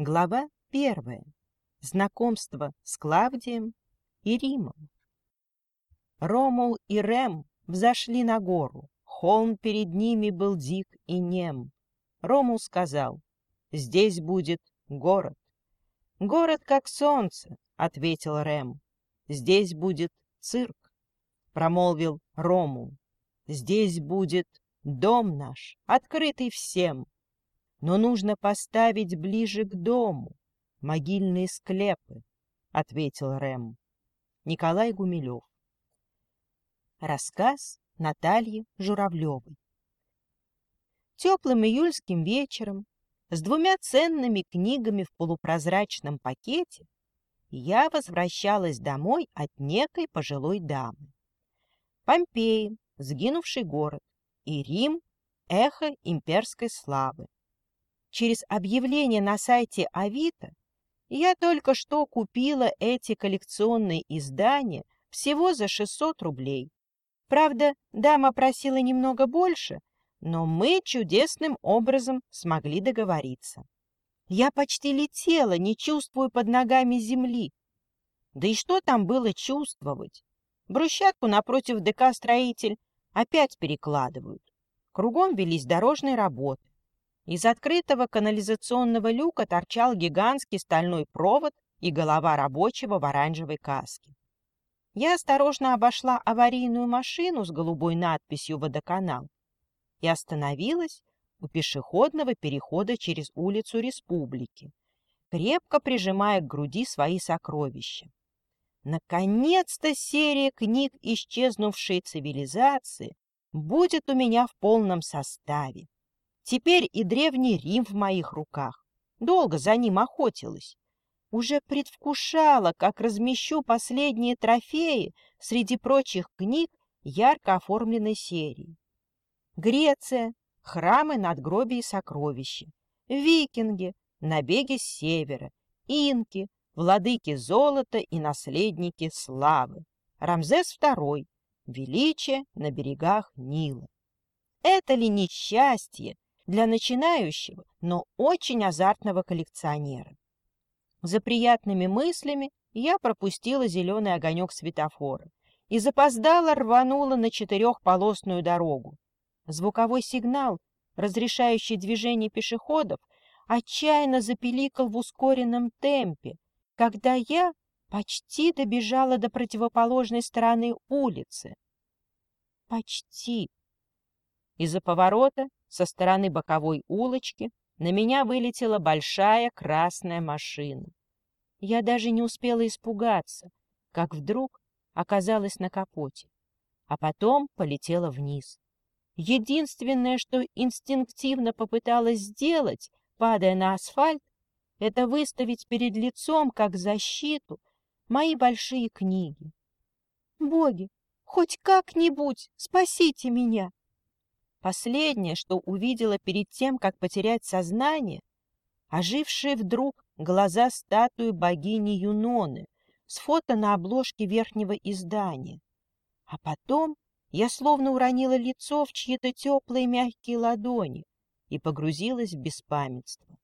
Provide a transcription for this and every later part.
Глава первая. Знакомство с Клавдием и Римом. Ромул и Рем взошли на гору. Холм перед ними был дик и нем. Ромул сказал, «Здесь будет город». «Город как солнце», — ответил Рем. «Здесь будет цирк», — промолвил Ромул. «Здесь будет дом наш, открытый всем, но нужно поставить ближе к дому могильные склепы, — ответил Рэм. Николай Гумилев. Рассказ Натальи Журавлевой. Теплым июльским вечером с двумя ценными книгами в полупрозрачном пакете я возвращалась домой от некой пожилой дамы. Помпеи, сгинувший город, и Рим — эхо имперской славы. Через объявление на сайте Авито я только что купила эти коллекционные издания всего за 600 рублей. Правда, дама просила немного больше, но мы чудесным образом смогли договориться. Я почти летела, не чувствуя под ногами земли. Да и что там было чувствовать? Брусчатку напротив ДК «Строитель» опять перекладывают. Кругом велись дорожные работы. Из открытого канализационного люка торчал гигантский стальной провод и голова рабочего в оранжевой каске. Я осторожно обошла аварийную машину с голубой надписью «Водоканал» и остановилась у пешеходного перехода через улицу Республики, крепко прижимая к груди свои сокровища. Наконец-то серия книг «Исчезнувшие цивилизации» будет у меня в полном составе. Теперь и Древний Рим в моих руках. Долго за ним охотилась. Уже предвкушала, как размещу последние трофеи среди прочих книг ярко оформленной серии. Греция, храмы, надгробия и сокровища. Викинги, набеги с севера. Инки, владыки золота и наследники славы. Рамзес II, величие на берегах Нила. Это ли несчастье, для начинающего, но очень азартного коллекционера. За приятными мыслями я пропустила зеленый огонек светофора и запоздала рванула на четырехполосную дорогу. Звуковой сигнал, разрешающий движение пешеходов, отчаянно запеликал в ускоренном темпе, когда я почти добежала до противоположной стороны улицы. Почти. Из-за поворота со стороны боковой улочки на меня вылетела большая красная машина. Я даже не успела испугаться, как вдруг оказалась на капоте, а потом полетела вниз. Единственное, что инстинктивно попыталась сделать, падая на асфальт, это выставить перед лицом, как защиту, мои большие книги. Боги, хоть как-нибудь спасите меня! Последнее, что увидела перед тем, как потерять сознание, ожившие вдруг глаза статуи богини Юноны с фото на обложке верхнего издания. А потом я словно уронила лицо в чьи-то теплые мягкие ладони и погрузилась в беспамятство.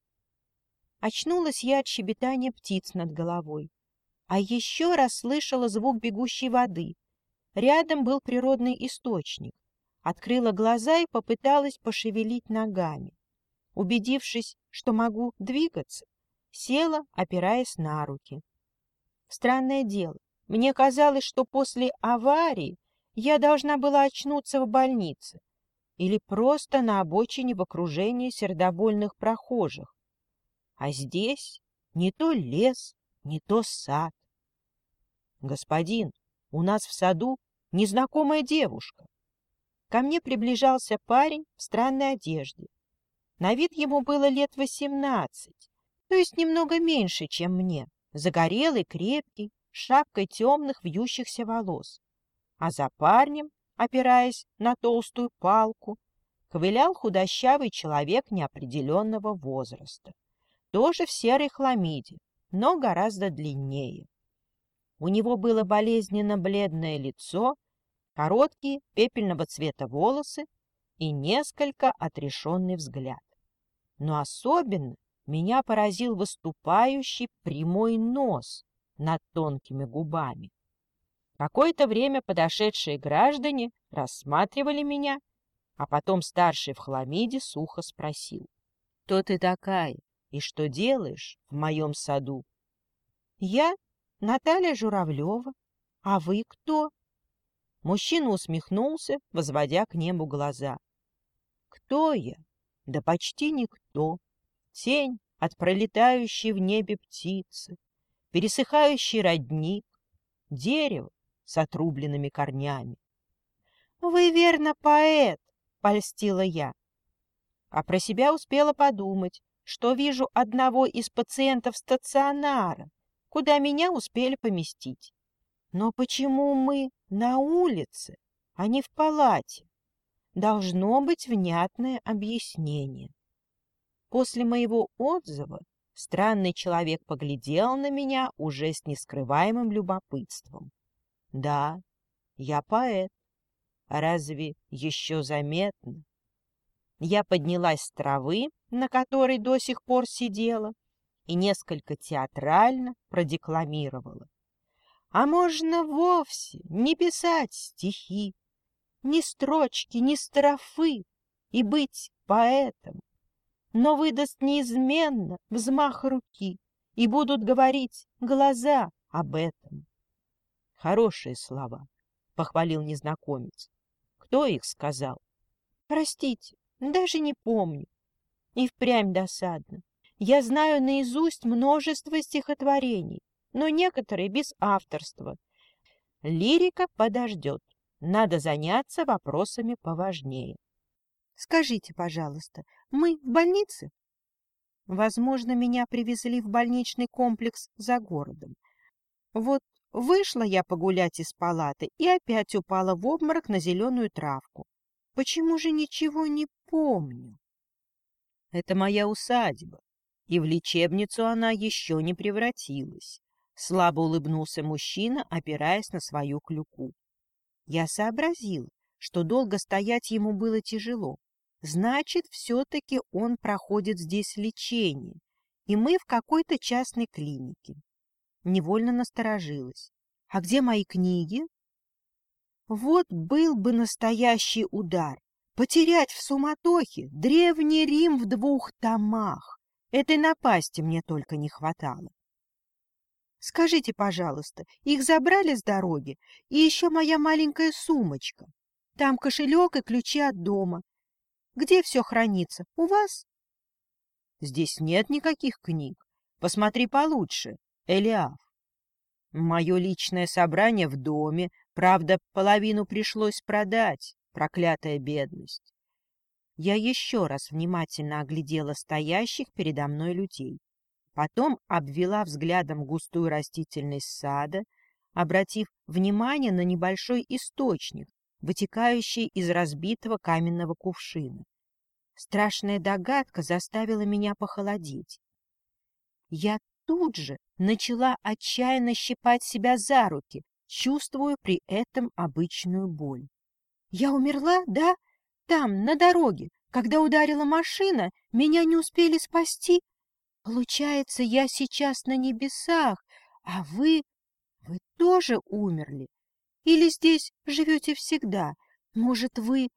Очнулась я от щебетания птиц над головой, а еще раз слышала звук бегущей воды. Рядом был природный источник открыла глаза и попыталась пошевелить ногами. Убедившись, что могу двигаться, села, опираясь на руки. Странное дело, мне казалось, что после аварии я должна была очнуться в больнице или просто на обочине в окружении сердобольных прохожих. А здесь не то лес, не то сад. «Господин, у нас в саду незнакомая девушка. Ко мне приближался парень в странной одежде. На вид ему было лет восемнадцать, то есть немного меньше, чем мне. Загорелый, крепкий, шапкой темных вьющихся волос. А за парнем, опираясь на толстую палку, ковылял худощавый человек неопределенного возраста. Тоже в серой хламиде, но гораздо длиннее. У него было болезненно бледное лицо короткие пепельного цвета волосы и несколько отрешенный взгляд. Но особенно меня поразил выступающий прямой нос над тонкими губами. Какое-то время подошедшие граждане рассматривали меня, а потом старший в хламиде сухо спросил. — Кто ты такая и что делаешь в моем саду? — Я Наталья Журавлева. А вы кто? Мужчина усмехнулся, возводя к небу глаза. — Кто я? Да почти никто. Тень от пролетающей в небе птицы, пересыхающий родник, дерево с отрубленными корнями. — Вы, верно, поэт, — польстила я. А про себя успела подумать, что вижу одного из пациентов стационара, куда меня успели поместить. Но почему мы на улице, а не в палате? Должно быть внятное объяснение. После моего отзыва странный человек поглядел на меня уже с нескрываемым любопытством. Да, я поэт. Разве еще заметно? Я поднялась с травы, на которой до сих пор сидела, и несколько театрально продекламировала. А можно вовсе не писать стихи, ни строчки, ни строфы, и быть поэтом но выдаст неизменно взмах руки, и будут говорить глаза об этом. Хорошие слова, — похвалил незнакомец. Кто их сказал? Простите, даже не помню. И впрямь досадно. Я знаю наизусть множество стихотворений, но некоторые без авторства. Лирика подождет. Надо заняться вопросами поважнее. Скажите, пожалуйста, мы в больнице? Возможно, меня привезли в больничный комплекс за городом. Вот вышла я погулять из палаты и опять упала в обморок на зеленую травку. Почему же ничего не помню? Это моя усадьба, и в лечебницу она еще не превратилась. Слабо улыбнулся мужчина, опираясь на свою клюку. Я сообразил, что долго стоять ему было тяжело. Значит, все-таки он проходит здесь лечение, и мы в какой-то частной клинике. Невольно насторожилась. А где мои книги? Вот был бы настоящий удар. Потерять в суматохе древний Рим в двух томах. Этой напасти мне только не хватало. Скажите, пожалуйста, их забрали с дороги? И еще моя маленькая сумочка. Там кошелек и ключи от дома. Где все хранится? У вас? Здесь нет никаких книг. Посмотри получше, Элиаф. Мое личное собрание в доме, правда, половину пришлось продать, проклятая бедность. Я еще раз внимательно оглядела стоящих передо мной людей. Потом обвела взглядом густую растительность сада, обратив внимание на небольшой источник, вытекающей из разбитого каменного кувшина. Страшная догадка заставила меня похолодеть. Я тут же начала отчаянно щипать себя за руки, чувствуя при этом обычную боль. Я умерла, да? Там, на дороге, когда ударила машина, меня не успели спасти. Получается, я сейчас на небесах, а вы... Вы тоже умерли? Или здесь живете всегда? Может, вы...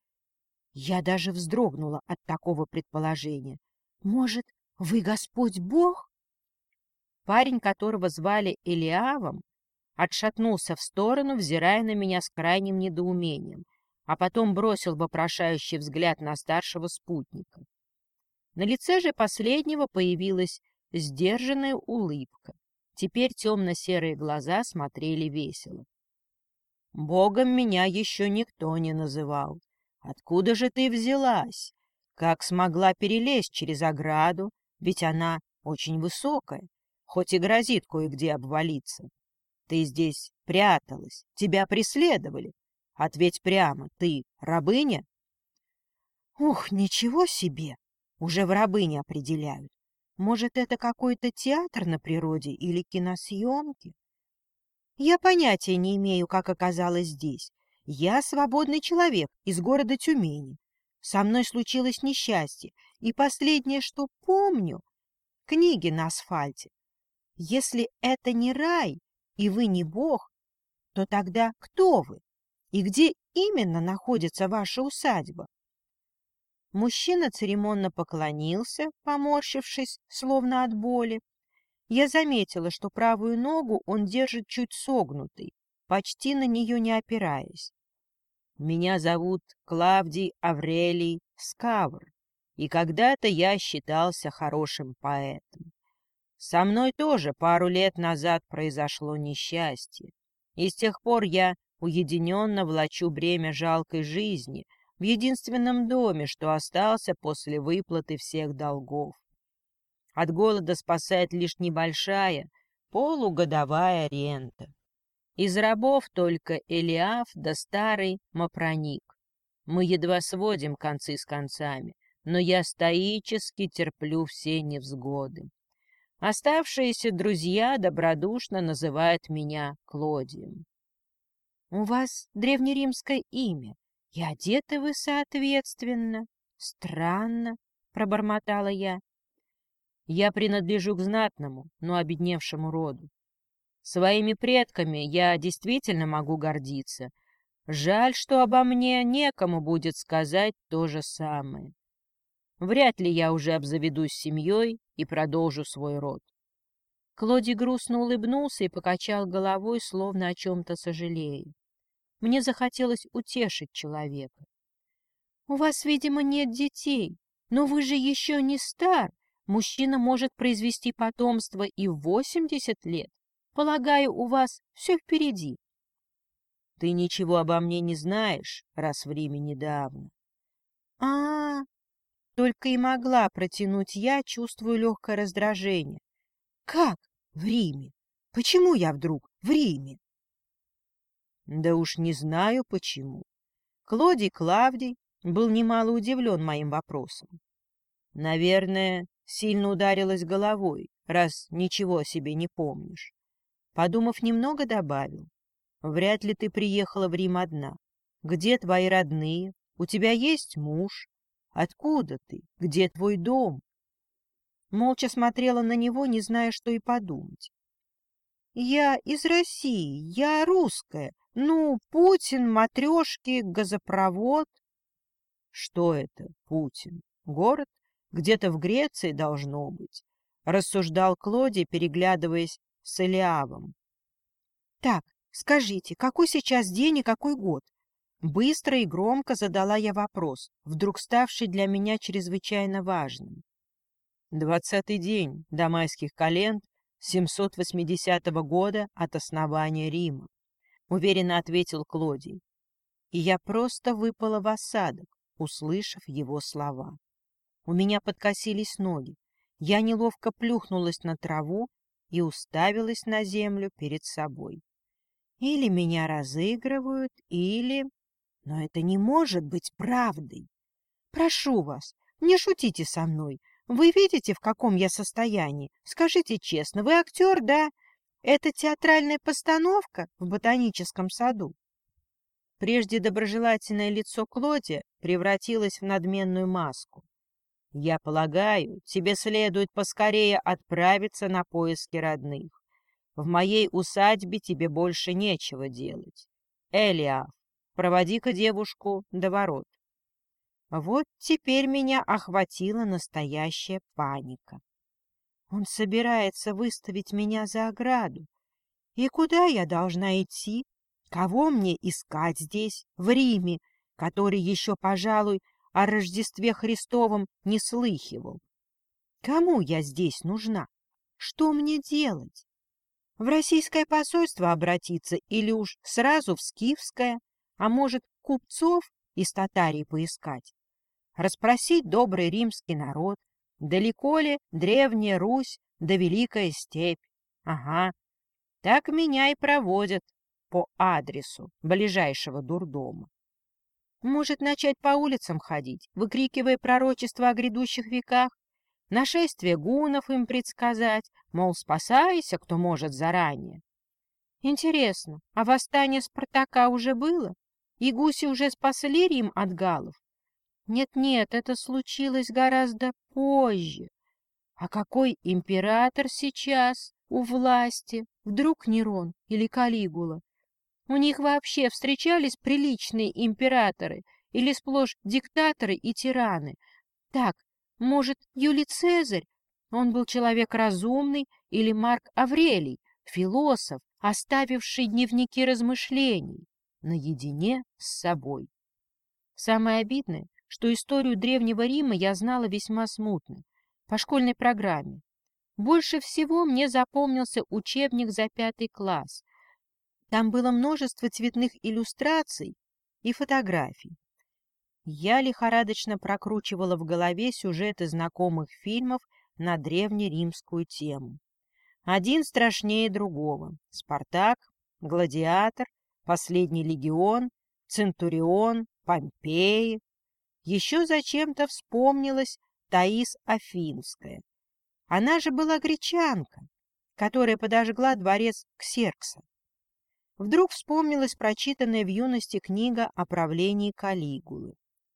Я даже вздрогнула от такого предположения. Может, вы Господь Бог? Парень, которого звали Элиавом, отшатнулся в сторону, взирая на меня с крайним недоумением, а потом бросил вопрошающий взгляд на старшего спутника. На лице же последнего появилась сдержанная улыбка. Теперь темно-серые глаза смотрели весело. Богом меня еще никто не называл. Откуда же ты взялась? Как смогла перелезть через ограду? Ведь она очень высокая, хоть и грозит кое-где обвалиться. Ты здесь пряталась, тебя преследовали. Ответь прямо, ты рабыня? Ух, ничего себе! Уже в рабыне определяют. Может, это какой-то театр на природе или киносъемки? Я понятия не имею, как оказалась здесь. Я свободный человек из города Тюмени. Со мной случилось несчастье, и последнее, что помню, книги на асфальте. Если это не рай, и вы не бог, то тогда кто вы? И где именно находится ваша усадьба? Мужчина церемонно поклонился, поморщившись, словно от боли. Я заметила, что правую ногу он держит чуть согнутой, почти на нее не опираясь. Меня зовут Клавдий Аврелий Скавр, и когда-то я считался хорошим поэтом. Со мной тоже пару лет назад произошло несчастье, и с тех пор я уединенно влачу бремя жалкой жизни в единственном доме, что остался после выплаты всех долгов. От голода спасает лишь небольшая, полугодовая рента. Из рабов только Элиаф да старый Мапроник. Мы едва сводим концы с концами, но я стоически терплю все невзгоды. Оставшиеся друзья добродушно называют меня Клодием. — У вас древнеримское имя, и одеты вы соответственно. Странно, — пробормотала я. Я принадлежу к знатному, но обедневшему роду. Своими предками я действительно могу гордиться. Жаль, что обо мне некому будет сказать то же самое. Вряд ли я уже обзаведусь семьей и продолжу свой род. Клоди грустно улыбнулся и покачал головой, словно о чем-то сожалея. Мне захотелось утешить человека. — У вас, видимо, нет детей, но вы же еще не стар. Мужчина может произвести потомство и в восемьдесят лет. Полагаю, у вас все впереди. Ты ничего обо мне не знаешь, раз время недавно. А, -а, а Только и могла протянуть я, чувствую легкое раздражение. Как в Риме? Почему я вдруг в Риме? Да уж не знаю почему. Клодий Клавдий был немало удивлен моим вопросом. Наверное, сильно ударилась головой, раз ничего о себе не помнишь. Подумав немного, добавил. Вряд ли ты приехала в Рим одна. Где твои родные? У тебя есть муж? Откуда ты? Где твой дом? Молча смотрела на него, не зная, что и подумать. Я из России, я русская. Ну, Путин, матрешки, газопровод. Что это, Путин? Город? Где-то в Греции должно быть. Рассуждал Клоди, переглядываясь с Элиавом. «Так, скажите, какой сейчас день и какой год?» Быстро и громко задала я вопрос, вдруг ставший для меня чрезвычайно важным. «Двадцатый день до майских календ 780 года от основания Рима», — уверенно ответил Клодий. И я просто выпала в осадок, услышав его слова. У меня подкосились ноги. Я неловко плюхнулась на траву и уставилась на землю перед собой. Или меня разыгрывают, или... Но это не может быть правдой. Прошу вас, не шутите со мной. Вы видите, в каком я состоянии? Скажите честно, вы актер, да? Это театральная постановка в ботаническом саду. Прежде доброжелательное лицо Клоди превратилось в надменную маску. Я полагаю, тебе следует поскорее отправиться на поиски родных. В моей усадьбе тебе больше нечего делать. Элиаф, проводи-ка девушку до ворот. Вот теперь меня охватила настоящая паника. Он собирается выставить меня за ограду. И куда я должна идти? Кого мне искать здесь, в Риме, который еще, пожалуй, о Рождестве Христовом не слыхивал. Кому я здесь нужна? Что мне делать? В российское посольство обратиться или уж сразу в скифское, а может, купцов из Татарии поискать? Расспросить добрый римский народ, далеко ли древняя Русь да Великая Степь? Ага, так меня и проводят по адресу ближайшего дурдома. Может начать по улицам ходить, выкрикивая пророчества о грядущих веках, нашествие гунов им предсказать, мол, спасайся, кто может заранее. Интересно, а восстание Спартака уже было? И гуси уже спасли Рим от галлов? Нет-нет, это случилось гораздо позже. А какой император сейчас у власти? Вдруг Нерон или Калигула? У них вообще встречались приличные императоры или сплошь диктаторы и тираны? Так, может, Юлий Цезарь? Он был человек разумный или Марк Аврелий, философ, оставивший дневники размышлений наедине с собой. Самое обидное, что историю Древнего Рима я знала весьма смутно, по школьной программе. Больше всего мне запомнился учебник за пятый класс. Там было множество цветных иллюстраций и фотографий. Я лихорадочно прокручивала в голове сюжеты знакомых фильмов на древнеримскую тему. Один страшнее другого. Спартак, Гладиатор, Последний легион, Центурион, Помпеи. Еще зачем-то вспомнилась Таис Афинская. Она же была гречанка, которая подожгла дворец Ксеркса. Вдруг вспомнилась прочитанная в юности книга о правлении Калигулы.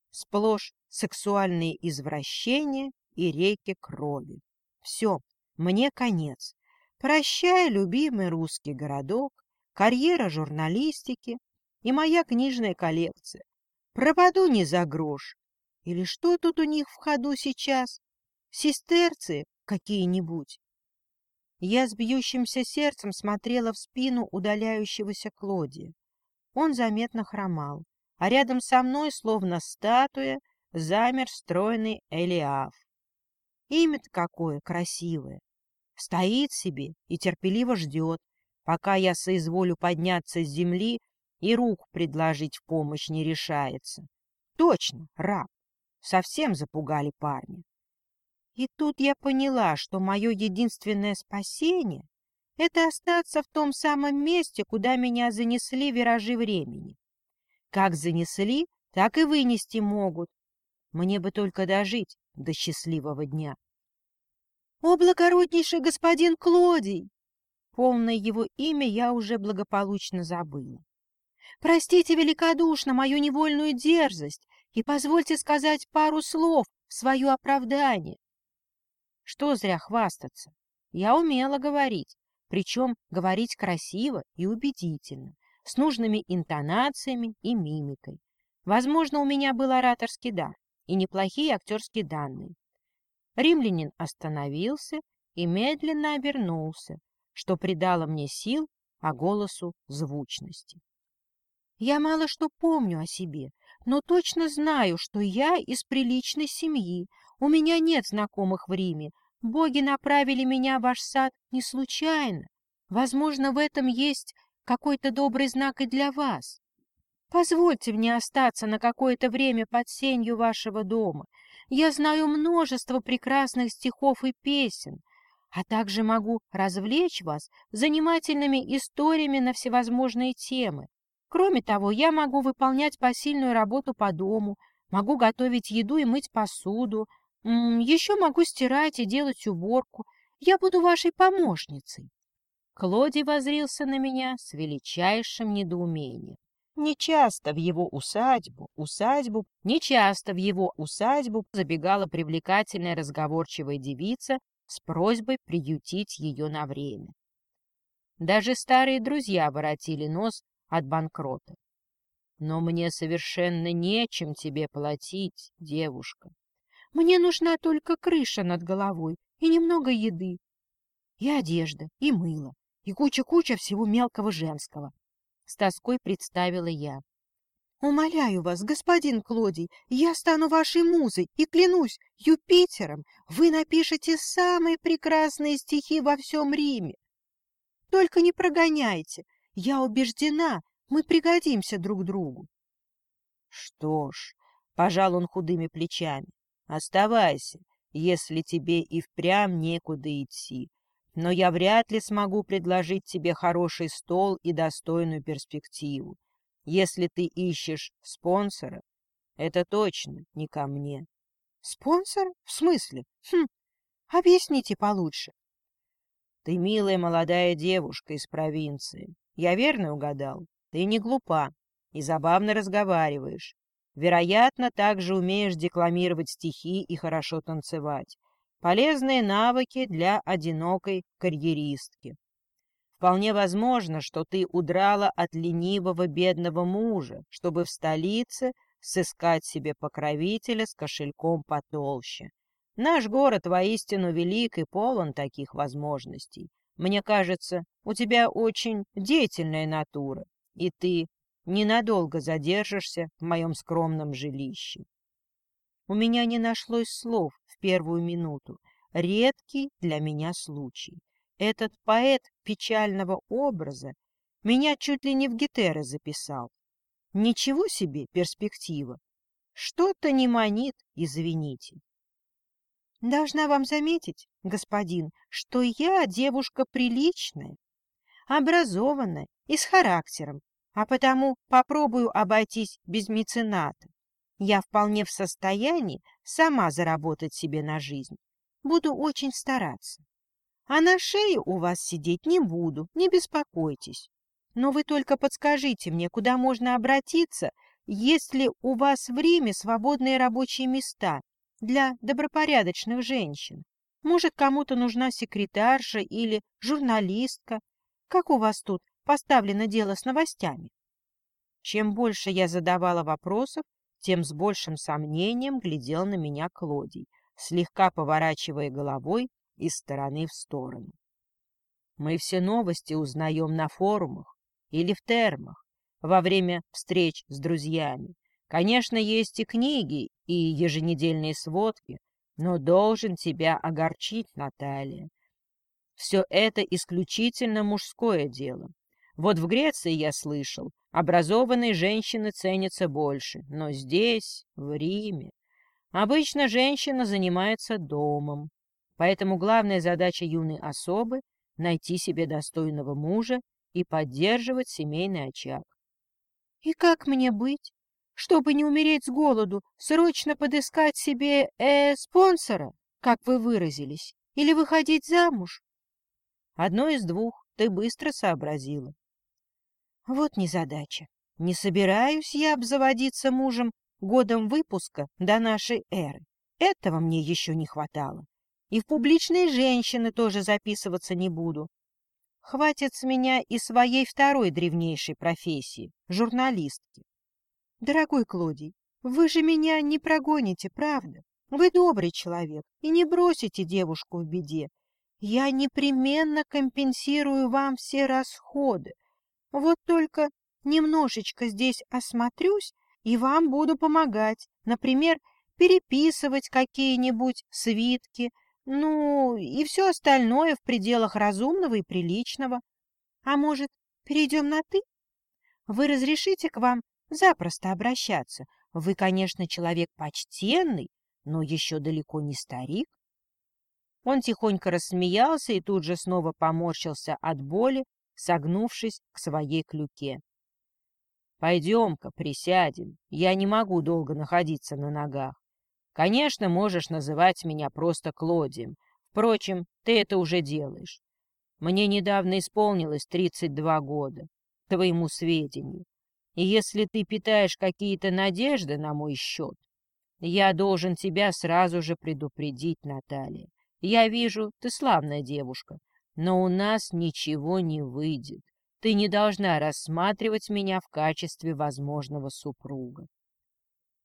Сплошь сексуальные извращения и реки крови. Все, мне конец. Прощай, любимый русский городок, карьера журналистики и моя книжная коллекция. Пропаду не за грош. Или что тут у них в ходу сейчас? Сестерцы какие-нибудь? Я с бьющимся сердцем смотрела в спину удаляющегося Клодия. Он заметно хромал, а рядом со мной, словно статуя, замер стройный Элиаф. Имя-то какое красивое! Стоит себе и терпеливо ждет, пока я соизволю подняться с земли и руку предложить в помощь не решается. Точно, раб. Совсем запугали парня. И тут я поняла, что мое единственное спасение — это остаться в том самом месте, куда меня занесли виражи времени. Как занесли, так и вынести могут. Мне бы только дожить до счастливого дня. — О, благороднейший господин Клодий! Полное его имя я уже благополучно забыла. Простите великодушно мою невольную дерзость и позвольте сказать пару слов в свое оправдание. Что зря хвастаться. Я умела говорить, причем говорить красиво и убедительно, с нужными интонациями и мимикой. Возможно, у меня был ораторский дар и неплохие актерские данные. Римлянин остановился и медленно обернулся, что придало мне сил, а голосу звучности. Я мало что помню о себе, но точно знаю, что я из приличной семьи, у меня нет знакомых в Риме, боги направили меня в ваш сад не случайно. Возможно, в этом есть какой-то добрый знак и для вас. Позвольте мне остаться на какое-то время под сенью вашего дома. Я знаю множество прекрасных стихов и песен, а также могу развлечь вас занимательными историями на всевозможные темы. Кроме того, я могу выполнять посильную работу по дому, могу готовить еду и мыть посуду, еще могу стирать и делать уборку. Я буду вашей помощницей. Клоди возрился на меня с величайшим недоумением. Нечасто в его усадьбу, усадьбу, нечасто в его усадьбу забегала привлекательная разговорчивая девица с просьбой приютить ее на время. Даже старые друзья воротили нос от банкрота. Но мне совершенно нечем тебе платить, девушка. Мне нужна только крыша над головой и немного еды, и одежда, и мыло, и куча-куча всего мелкого женского. С тоской представила я. Умоляю вас, господин Клодий, я стану вашей музой и клянусь Юпитером, вы напишете самые прекрасные стихи во всем Риме. Только не прогоняйте, я убеждена, мы пригодимся друг другу. Что ж, пожал он худыми плечами, оставайся, если тебе и впрямь некуда идти. Но я вряд ли смогу предложить тебе хороший стол и достойную перспективу. Если ты ищешь спонсора, это точно не ко мне. Спонсор? В смысле? Хм, объясните получше. Ты милая молодая девушка из провинции. Я верно угадал? Ты не глупа и забавно разговариваешь. Вероятно, также умеешь декламировать стихи и хорошо танцевать. Полезные навыки для одинокой карьеристки. Вполне возможно, что ты удрала от ленивого бедного мужа, чтобы в столице сыскать себе покровителя с кошельком потолще. Наш город воистину велик и полон таких возможностей. Мне кажется, у тебя очень деятельная натура, и ты ненадолго задержишься в моем скромном жилище. У меня не нашлось слов в первую минуту. Редкий для меня случай. Этот поэт печального образа меня чуть ли не в гетеры записал. Ничего себе перспектива. Что-то не манит, извините. Должна вам заметить, господин, что я девушка приличная, образованная и с характером, а потому попробую обойтись без мецената. Я вполне в состоянии сама заработать себе на жизнь. Буду очень стараться. А на шее у вас сидеть не буду, не беспокойтесь. Но вы только подскажите мне, куда можно обратиться, если у вас в Риме свободные рабочие места для добропорядочных женщин. Может, кому-то нужна секретарша или журналистка. Как у вас тут поставлено дело с новостями? Чем больше я задавала вопросов, тем с большим сомнением глядел на меня Клодий, слегка поворачивая головой из стороны в сторону. Мы все новости узнаем на форумах или в термах, во время встреч с друзьями. Конечно, есть и книги, и еженедельные сводки, но должен тебя огорчить, Наталья. Все это исключительно мужское дело. Вот в Греции я слышал, образованные женщины ценятся больше, но здесь, в Риме, обычно женщина занимается домом, Поэтому главная задача юной особы — найти себе достойного мужа и поддерживать семейный очаг. И как мне быть? Чтобы не умереть с голоду, срочно подыскать себе э, спонсора, как вы выразились, или выходить замуж? Одно из двух ты быстро сообразила. Вот незадача. Не собираюсь я обзаводиться мужем годом выпуска до нашей эры. Этого мне еще не хватало. И в публичные женщины тоже записываться не буду. Хватит с меня и своей второй древнейшей профессии — журналистки. Дорогой Клодий, вы же меня не прогоните, правда? Вы добрый человек и не бросите девушку в беде. Я непременно компенсирую вам все расходы. Вот только немножечко здесь осмотрюсь и вам буду помогать. Например, переписывать какие-нибудь свитки, ну, и все остальное в пределах разумного и приличного. А может, перейдем на «ты»? Вы разрешите к вам запросто обращаться? Вы, конечно, человек почтенный, но еще далеко не старик. Он тихонько рассмеялся и тут же снова поморщился от боли, согнувшись к своей клюке. — Пойдем-ка, присядем. Я не могу долго находиться на ногах. Конечно, можешь называть меня просто Клодием. Впрочем, ты это уже делаешь. Мне недавно исполнилось 32 года, твоему сведению. И если ты питаешь какие-то надежды на мой счет, я должен тебя сразу же предупредить, Наталья. Я вижу, ты славная девушка, но у нас ничего не выйдет. Ты не должна рассматривать меня в качестве возможного супруга.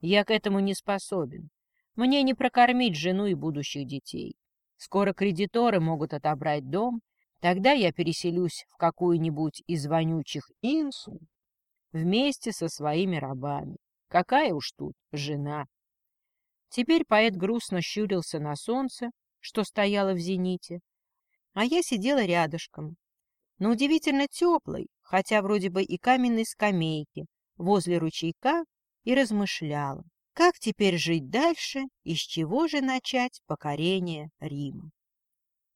Я к этому не способен. Мне не прокормить жену и будущих детей. Скоро кредиторы могут отобрать дом, тогда я переселюсь в какую-нибудь из вонючих инсул вместе со своими рабами. Какая уж тут жена. Теперь поэт грустно щурился на солнце, что стояло в зените, а я сидела рядышком, на удивительно теплой, хотя вроде бы и каменной скамейке, возле ручейка и размышляла. Как теперь жить дальше и с чего же начать покорение Рима?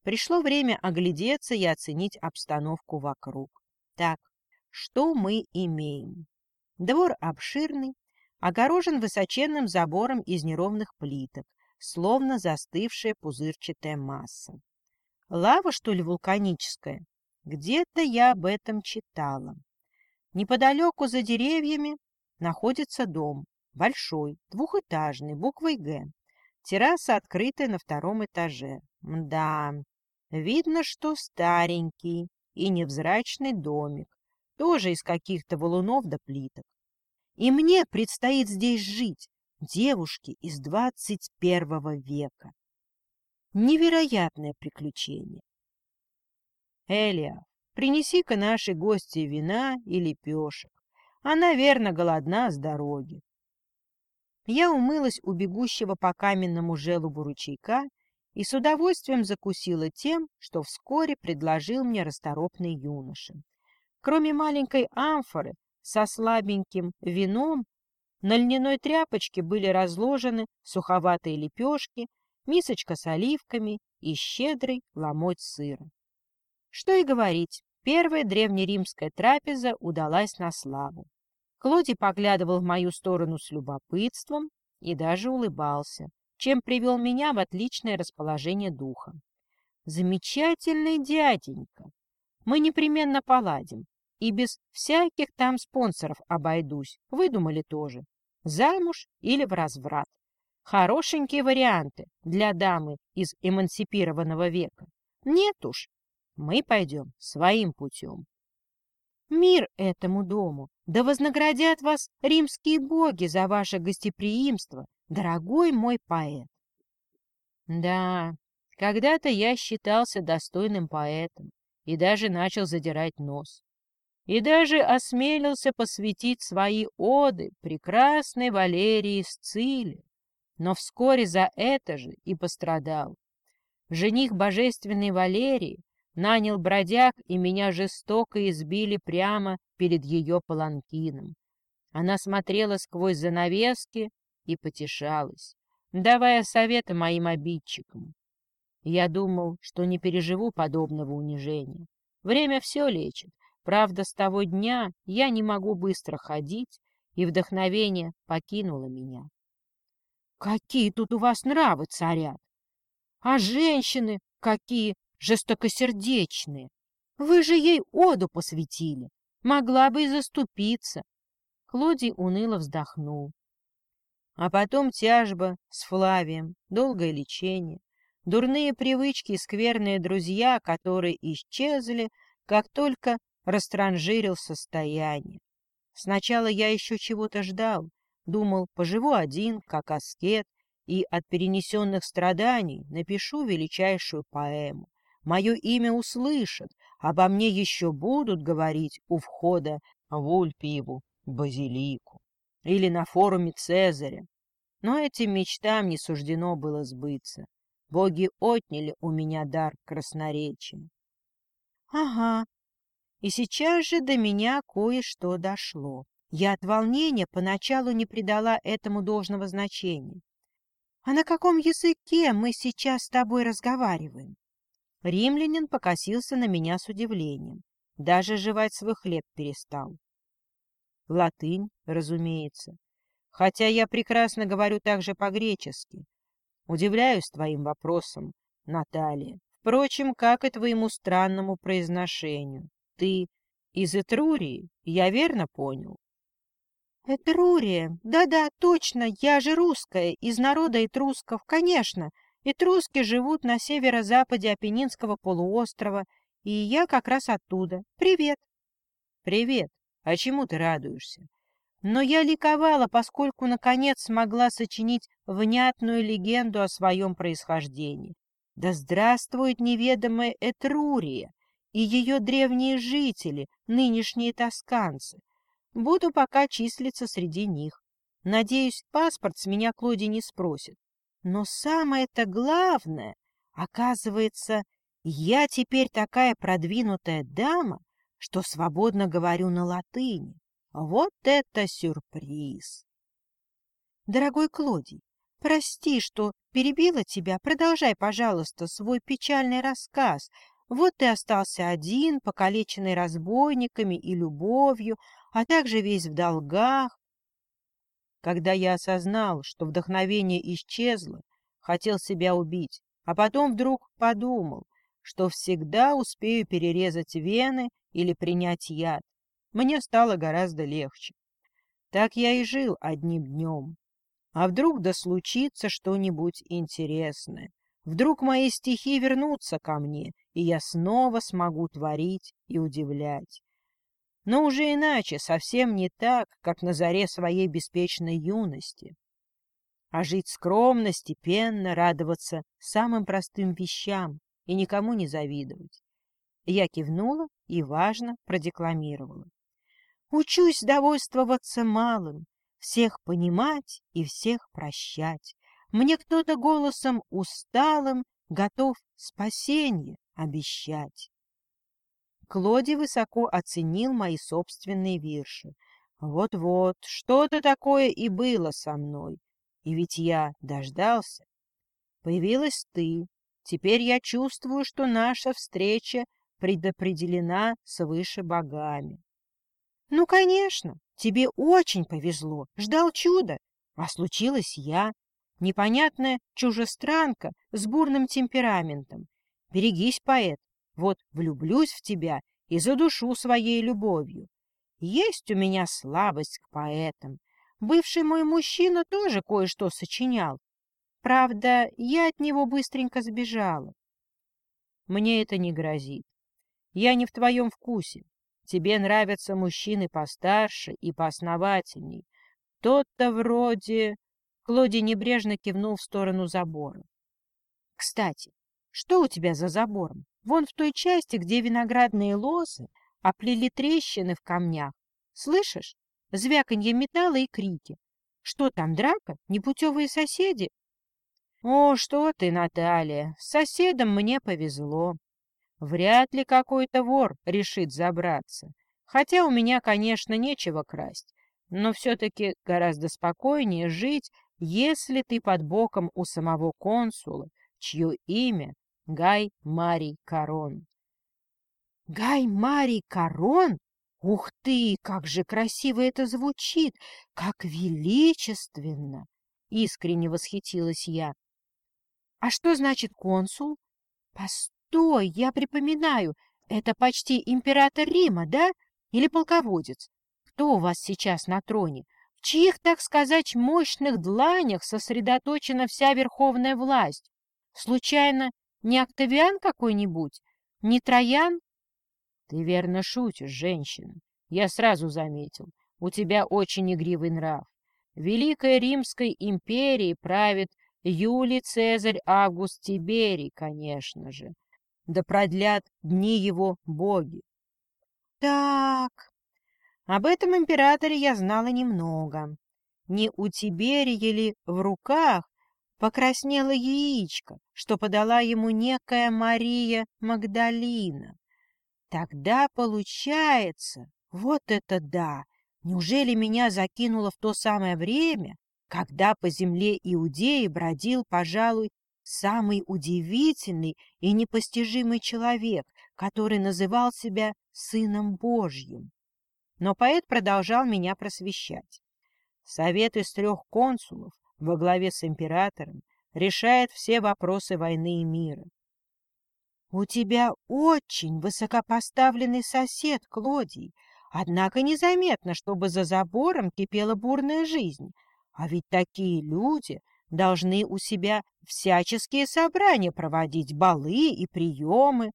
Пришло время оглядеться и оценить обстановку вокруг. Так, что мы имеем? Двор обширный, огорожен высоченным забором из неровных плиток, словно застывшая пузырчатая масса. Лава, что ли, вулканическая? Где-то я об этом читала. Неподалеку за деревьями находится дом, Большой, двухэтажный, буквой «Г». терраса открытая на втором этаже. Да, видно, что старенький и невзрачный домик, тоже из каких-то валунов да плиток. И мне предстоит здесь жить, девушке из двадцать первого века. Невероятное приключение. Элия, принеси-ка нашей гости вина и лепешек. Она, верно, голодна с дороги. Я умылась у бегущего по каменному желобу ручейка и с удовольствием закусила тем, что вскоре предложил мне расторопный юноша. Кроме маленькой амфоры со слабеньким вином, на льняной тряпочке были разложены суховатые лепешки, мисочка с оливками и щедрый ломоть сыра. Что и говорить, первая древнеримская трапеза удалась на славу. Клоди поглядывал в мою сторону с любопытством и даже улыбался, чем привел меня в отличное расположение духа. Замечательный дяденька! Мы непременно поладим, и без всяких там спонсоров обойдусь, выдумали тоже. Замуж или в разврат. Хорошенькие варианты для дамы из эмансипированного века. Нет уж, мы пойдем своим путем. Мир этому дому, да вознаградят вас римские боги за ваше гостеприимство, дорогой мой поэт. Да, когда-то я считался достойным поэтом и даже начал задирать нос. И даже осмелился посвятить свои оды прекрасной Валерии Сциле, но вскоре за это же и пострадал. Жених божественной Валерии нанял бродяг, и меня жестоко избили прямо перед ее паланкином. Она смотрела сквозь занавески и потешалась, давая советы моим обидчикам. Я думал, что не переживу подобного унижения. Время все лечит. Правда, с того дня я не могу быстро ходить, и вдохновение покинуло меня. Какие тут у вас нравы царят! А женщины какие жестокосердечные! Вы же ей оду посвятили, могла бы и заступиться. Клодий уныло вздохнул. А потом тяжба с Флавием, долгое лечение, дурные привычки и скверные друзья, которые исчезли, как только растранжирил состояние. Сначала я еще чего-то ждал, думал, поживу один, как аскет, и от перенесенных страданий напишу величайшую поэму. Мое имя услышат, обо мне еще будут говорить у входа в Ульпиеву базилику или на форуме Цезаря. Но этим мечтам не суждено было сбыться. Боги отняли у меня дар красноречия. Ага, и сейчас же до меня кое-что дошло. Я от волнения поначалу не придала этому должного значения. А на каком языке мы сейчас с тобой разговариваем? Римлянин покосился на меня с удивлением. Даже жевать свой хлеб перестал. Латынь, разумеется. Хотя я прекрасно говорю также по-гречески. Удивляюсь твоим вопросом, Наталья. Впрочем, как и твоему странному произношению. Ты из Этрурии, я верно понял? Этрурия, да-да, точно, я же русская, из народа этрусков, конечно. Этруски живут на северо-западе Апеннинского полуострова, и я как раз оттуда. Привет. Привет. А чему ты радуешься? Но я ликовала, поскольку, наконец, смогла сочинить внятную легенду о своем происхождении. Да здравствует неведомая Этрурия и ее древние жители, нынешние тосканцы. Буду пока числиться среди них. Надеюсь, паспорт с меня Клоди не спросит. Но самое-то главное, оказывается, я теперь такая продвинутая дама, что свободно говорю на латыни. Вот это сюрприз! Дорогой Клодий, прости, что перебила тебя. Продолжай, пожалуйста, свой печальный рассказ. Вот ты остался один, покалеченный разбойниками и любовью, а также весь в долгах. Когда я осознал, что вдохновение исчезло, хотел себя убить, а потом вдруг подумал, что всегда успею перерезать вены или принять яд мне стало гораздо легче. Так я и жил одним днем. А вдруг да случится что-нибудь интересное? Вдруг мои стихи вернутся ко мне, и я снова смогу творить и удивлять. Но уже иначе, совсем не так, как на заре своей беспечной юности. А жить скромно, степенно, радоваться самым простым вещам и никому не завидовать. Я кивнула и, важно, продекламировала. Учусь довольствоваться малым, всех понимать и всех прощать. Мне кто-то голосом усталым готов спасение обещать. Клоди высоко оценил мои собственные вирши. Вот-вот, что-то такое и было со мной. И ведь я дождался. Появилась ты. Теперь я чувствую, что наша встреча предопределена свыше богами. Ну, конечно, тебе очень повезло, ждал чуда, а случилось я, непонятная чужестранка с бурным темпераментом. Берегись, поэт, вот влюблюсь в тебя и задушу своей любовью. Есть у меня слабость к поэтам. Бывший мой мужчина тоже кое-что сочинял. Правда, я от него быстренько сбежала. Мне это не грозит. Я не в твоем вкусе. Тебе нравятся мужчины постарше и поосновательней. Тот-то вроде...» Клоди небрежно кивнул в сторону забора. «Кстати, что у тебя за забором? Вон в той части, где виноградные лозы оплели трещины в камнях. Слышишь? Звяканье металла и крики. Что там, драка? Непутевые соседи?» «О, что ты, Наталья, с соседом мне повезло. Вряд ли какой-то вор решит забраться. Хотя у меня, конечно, нечего красть, но все-таки гораздо спокойнее жить, если ты под боком у самого консула, чье имя Гай Марий Корон. Гай Марий Корон? Ух ты, как же красиво это звучит, как величественно! Искренне восхитилась я. А что значит консул? Постой. Стой, я припоминаю, это почти император Рима, да? Или полководец? Кто у вас сейчас на троне? Чьих, так сказать, мощных дланях сосредоточена вся верховная власть? Случайно, не Октавиан какой-нибудь? Не Троян? Ты верно шутишь, женщина. Я сразу заметил. У тебя очень игривый нрав. Великой Римской империей правит Юлий Цезарь Август Тиберий, конечно же да продлят дни его боги. Так, об этом императоре я знала немного. Не у Тиберия ли в руках покраснело яичко, что подала ему некая Мария Магдалина? Тогда получается, вот это да! Неужели меня закинуло в то самое время, когда по земле Иудеи бродил, пожалуй, самый удивительный и непостижимый человек, который называл себя Сыном Божьим. Но поэт продолжал меня просвещать. Совет из трех консулов во главе с императором решает все вопросы войны и мира. «У тебя очень высокопоставленный сосед, Клодий, однако незаметно, чтобы за забором кипела бурная жизнь, а ведь такие люди должны у себя всяческие собрания проводить, балы и приемы.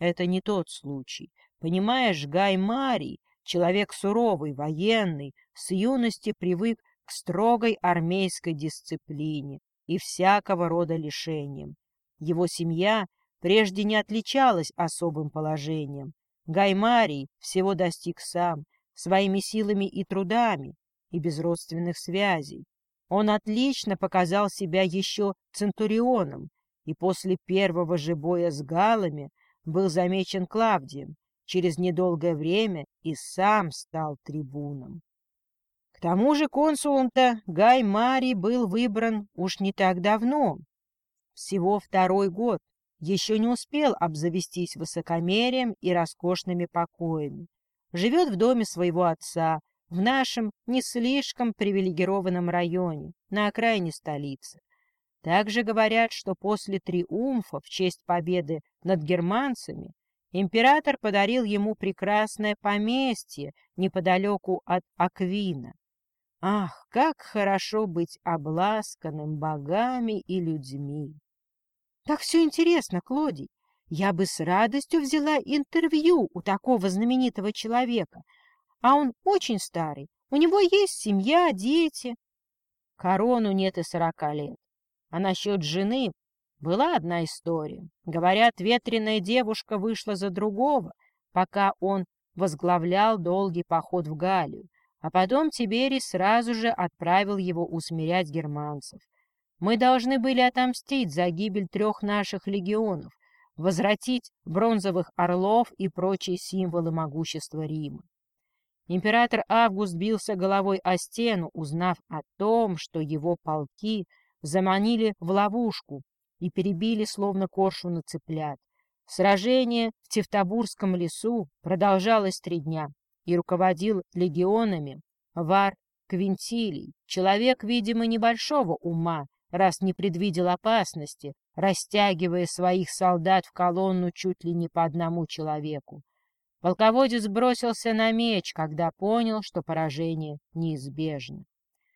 Это не тот случай. Понимаешь, Гай Марий, человек суровый, военный, с юности привык к строгой армейской дисциплине и всякого рода лишениям. Его семья прежде не отличалась особым положением. Гай Марий всего достиг сам, своими силами и трудами, и без родственных связей. Он отлично показал себя еще центурионом, и после первого же боя с галами был замечен Клавдием, через недолгое время и сам стал трибуном. К тому же консулом-то Гай Марий был выбран уж не так давно, всего второй год, еще не успел обзавестись высокомерием и роскошными покоями. Живет в доме своего отца, в нашем не слишком привилегированном районе, на окраине столицы. Также говорят, что после триумфа в честь победы над германцами император подарил ему прекрасное поместье неподалеку от Аквина. Ах, как хорошо быть обласканным богами и людьми! Так все интересно, Клодий. Я бы с радостью взяла интервью у такого знаменитого человека. А он очень старый. У него есть семья, дети. Корону нет и сорока лет. А насчет жены была одна история. Говорят, ветреная девушка вышла за другого, пока он возглавлял долгий поход в Галию, а потом Тиберий сразу же отправил его усмирять германцев. Мы должны были отомстить за гибель трех наших легионов, возвратить бронзовых орлов и прочие символы могущества Рима. Император Август бился головой о стену, узнав о том, что его полки заманили в ловушку и перебили словно коршуна цыплят. Сражение в Тевтобурском лесу продолжалось три дня, и руководил легионами Вар Квинтилий, человек, видимо, небольшого ума, раз не предвидел опасности, растягивая своих солдат в колонну чуть ли не по одному человеку. Полководец бросился на меч, когда понял, что поражение неизбежно.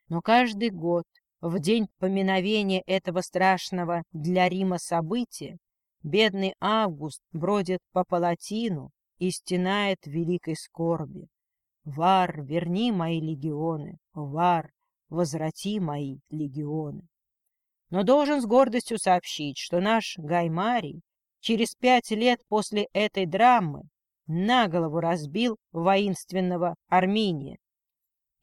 Но каждый год, в день поминовения этого страшного для Рима события, бедный Август бродит по палатину и стенает великой скорби. «Вар, верни мои легионы! Вар, возврати мои легионы!» Но должен с гордостью сообщить, что наш Гаймарий через пять лет после этой драмы на голову разбил воинственного Армения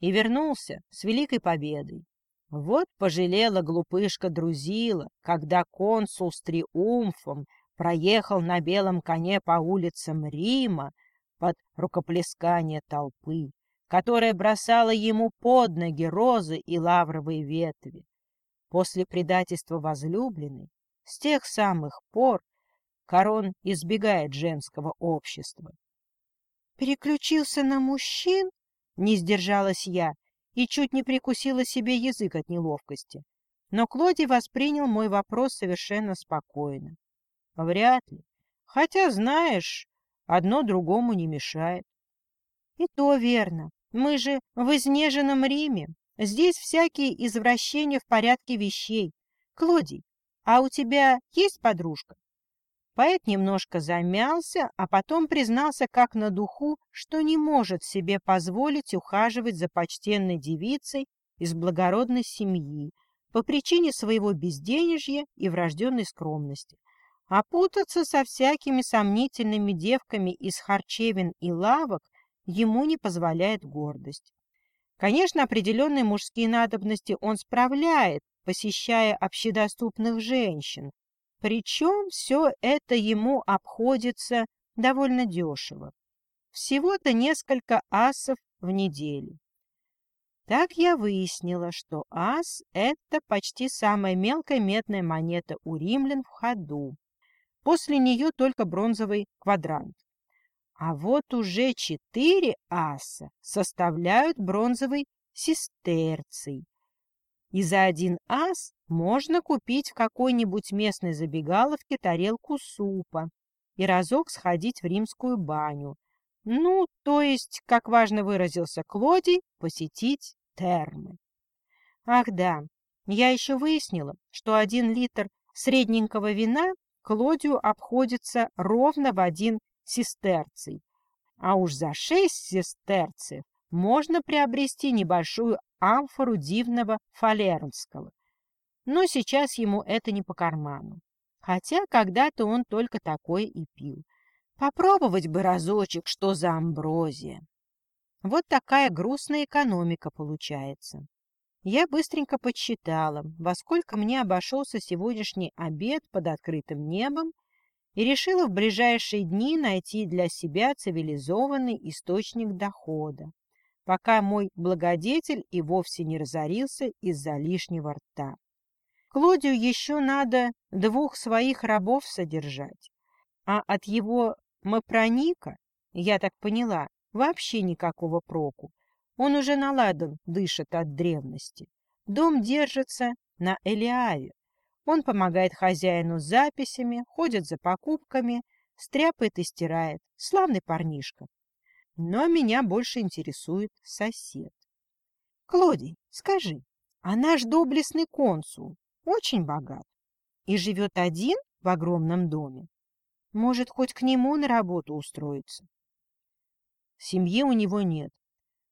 и вернулся с великой победой. Вот пожалела глупышка Друзила, когда консул с триумфом проехал на белом коне по улицам Рима под рукоплескание толпы, которая бросала ему под ноги розы и лавровые ветви. После предательства возлюбленной, с тех самых пор Корон избегает женского общества. «Переключился на мужчин?» — не сдержалась я и чуть не прикусила себе язык от неловкости. Но Клоди воспринял мой вопрос совершенно спокойно. «Вряд ли. Хотя, знаешь, одно другому не мешает». «И то верно. Мы же в изнеженном Риме. Здесь всякие извращения в порядке вещей. Клодий, а у тебя есть подружка?» Поэт немножко замялся, а потом признался как на духу, что не может себе позволить ухаживать за почтенной девицей из благородной семьи по причине своего безденежья и врожденной скромности. А путаться со всякими сомнительными девками из харчевин и лавок ему не позволяет гордость. Конечно, определенные мужские надобности он справляет, посещая общедоступных женщин, причем все это ему обходится довольно дешево. Всего-то несколько асов в неделю. Так я выяснила, что ас – это почти самая мелкая медная монета у римлян в ходу. После нее только бронзовый квадрант. А вот уже четыре аса составляют бронзовый сестерций. И за один ас можно купить в какой-нибудь местной забегаловке тарелку супа и разок сходить в римскую баню. Ну, то есть, как важно выразился Клодий, посетить термы. Ах да, я еще выяснила, что один литр средненького вина Клодию обходится ровно в один сестерций, а уж за шесть сестерцев можно приобрести небольшую амфору дивного фалернского, но сейчас ему это не по карману. Хотя когда-то он только такое и пил. Попробовать бы разочек, что за амброзия. Вот такая грустная экономика получается. Я быстренько подсчитала, во сколько мне обошелся сегодняшний обед под открытым небом, и решила в ближайшие дни найти для себя цивилизованный источник дохода, пока мой благодетель и вовсе не разорился из-за лишнего рта. Клодию еще надо двух своих рабов содержать, а от его мапроника, я так поняла, вообще никакого проку. Он уже наладан дышит от древности. Дом держится на Элиаве. Он помогает хозяину с записями, ходит за покупками, стряпает и стирает. Славный парнишка. Но меня больше интересует сосед. Клодий, скажи, а наш доблестный консул очень богат и живет один в огромном доме? Может, хоть к нему на работу устроиться? Семьи у него нет.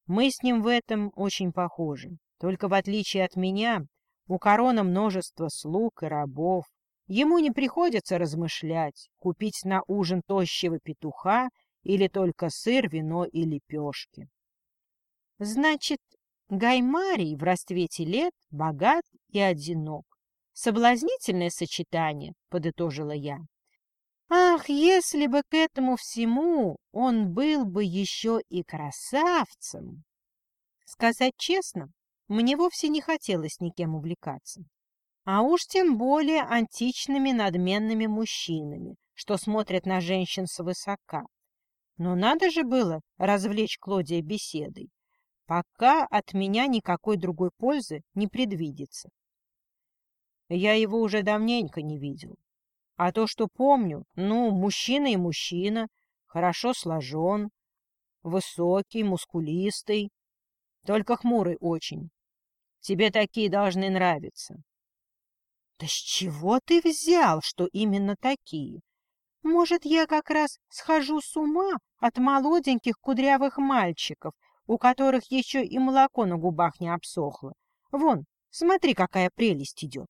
Мы с ним в этом очень похожи. Только в отличие от меня, у корона множество слуг и рабов. Ему не приходится размышлять, купить на ужин тощего петуха или только сыр, вино и лепешки. Значит, Гаймарий в расцвете лет богат и одинок. Соблазнительное сочетание, подытожила я. Ах, если бы к этому всему он был бы еще и красавцем! Сказать честно, мне вовсе не хотелось никем увлекаться. А уж тем более античными надменными мужчинами, что смотрят на женщин свысока. Но надо же было развлечь Клодия беседой, пока от меня никакой другой пользы не предвидится. Я его уже давненько не видел. А то, что помню, ну, мужчина и мужчина, хорошо сложен, высокий, мускулистый, только хмурый очень. Тебе такие должны нравиться. Да с чего ты взял, что именно такие? Может, я как раз схожу с ума от молоденьких кудрявых мальчиков, у которых еще и молоко на губах не обсохло. Вон, смотри, какая прелесть идет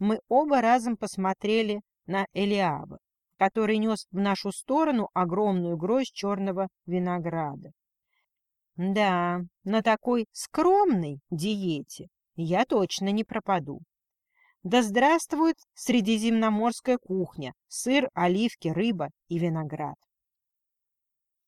мы оба разом посмотрели на Элиаба, который нес в нашу сторону огромную гроздь черного винограда. Да, на такой скромной диете я точно не пропаду. Да здравствует средиземноморская кухня, сыр, оливки, рыба и виноград.